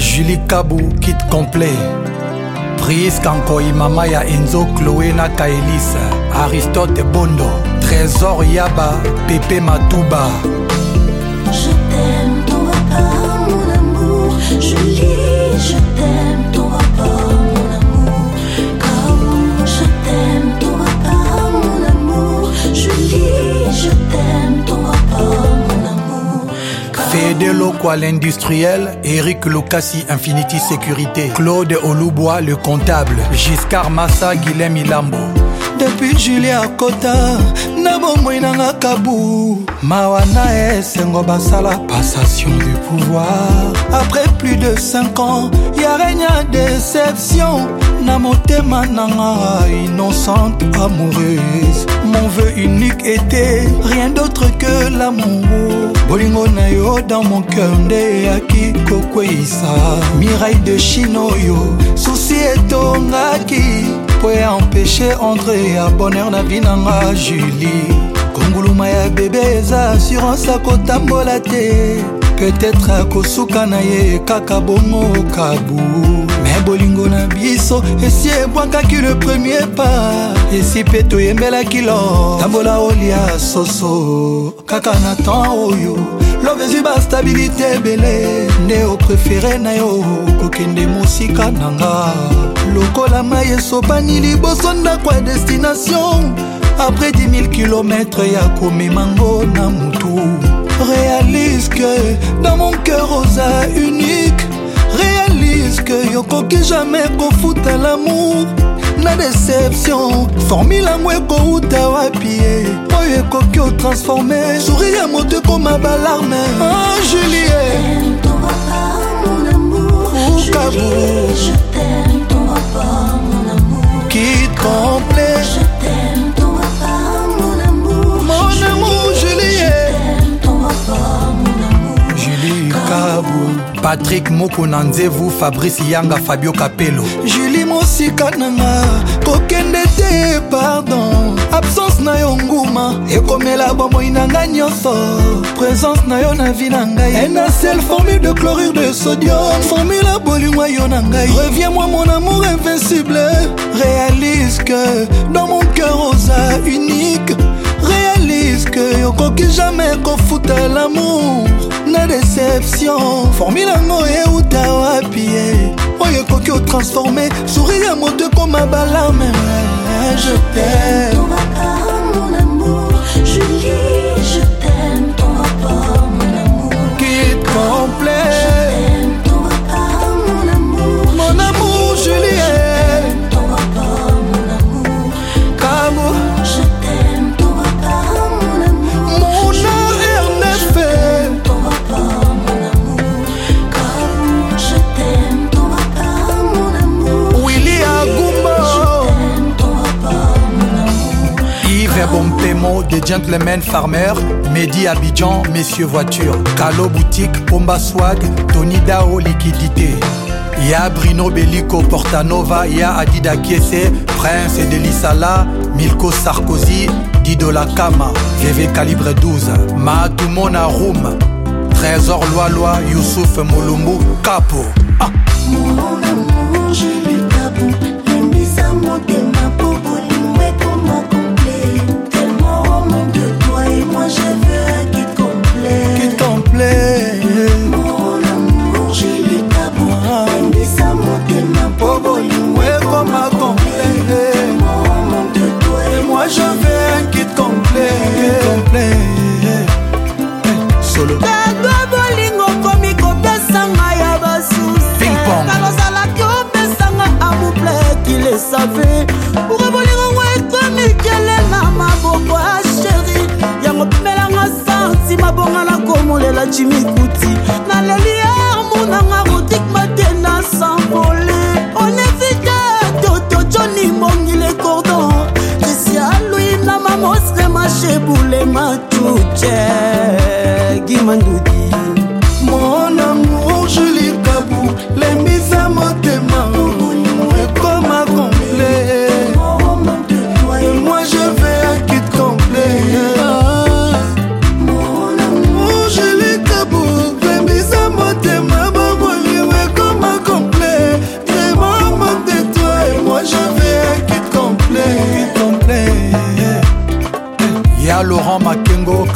julie kabu kit complet prise kankoi mama ya enzo chloe na kaelis aristote bondo trésor yaba pepe matuba Je t'aime, toi pas mon amour, Julie, je t'aime, toi pas. l'industriel, Eric Lucassi Infinity Sécurité, Claude Oloubois le comptable, Giscard Massa Guilhem Ilambo. Depuis Julien Kota, Nabomwe Nanga Kabou, Mawana Esengo la passation du pouvoir. Après plus de 5 ans, y'a règne déception, Namote mananga innocente amoureuse. été rien d'autre que l'amour bolingo na yo dans mon cœur nde eyaki kokweyisa mirai de chine oyo susi etongaki mpo ya empêche entre ya bonheur na vi nanga julie konguluma ya bebe eza assurance akotambola te peut-être akosuka na ye kaka bongo kabu biso esi ebwakaki le premier pas esi mpe toyembelaki lo tambola olia soso kaka na temps oyo lobe ezwi bastabilité ebele nde oprefere na yo kokende mosika na nga lokola mai esopani liboso ndako ya destination apres 10000 km ya komemango na motu réalise que dans mon cœur oza unis puisque yokoki jamai kofuta lamour na deception formule yango ekouta wapi ye oyo ekoki otransforme souri ya moto ekoma balarme ah, julie ukabu patrik mokona nzevu fabrice yanga fabio kapelo juli mosika nanga kokende te pardon absence na yo nguma ekomela bomoi na ngai nyonso présence na yo na vi na ngai enasel formule de chlorure de sodium formula bolingwa yo na ngai reviens moi mon amour invincible réalise que dans mon cœur osa unique okoki jamai kofuta lamour na déception formule yango euta wapi ye oyo ekoki otransforme souri ya moto ekoma balame je t'aime des gentlemen farmers, Mehdi Abidjan, messieurs voiture, Calo boutique, Pomba swag, Tony Dao liquidité. Ya Brino Bellico Portanova, Ya Adida Kiese, Prince Delisala, Milko Sarkozy, Dido Lakama, VV Calibre 12, Mahatumona Room, Trésor Loaloa, Youssouf Moulumbu, Capo. Ah. je veux un kit complet, un kit complet. Hey, solo kaka bolingo okomi kopesanga ya basusi kaka ozalaki opesanga amuple kilesave pour bolingongo ekomikelele na maboko ya sheri yango pimelanga santi mabonga na komolela jimikuti naleli amunanga roger bulema tuce gimandudi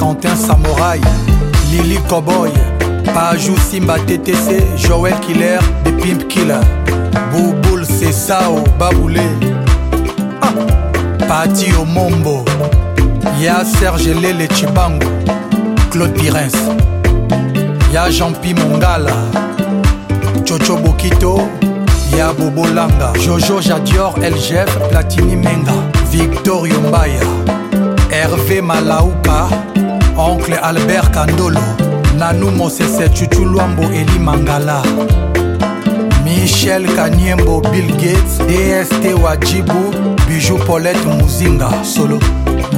Quentin Samouraï, Lily Cowboy, Pajou Simba TTC, Joel Killer, The Pimp Killer, Bouboul Cessao, Baboulé, ah. Pati Omombo, Ya Serge Lele Chibango, Claude Pirens, Ya Jean-Pi Mongala, Chocho Bokito, Ya Bobolanga, Jojo Jadior LGF, Platini Menga, Victor Yombaya, Hervé Malaouka, oncle albert kandolo nanu mosese chuchu lwambo eli mangala michel kaniembo bill gates dst wajibu bijou paulette muzinga solo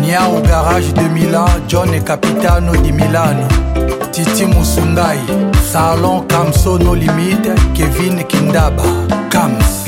niau garage de milan john capitano di milano titi musungai salon camso no limite kevin kindaba cams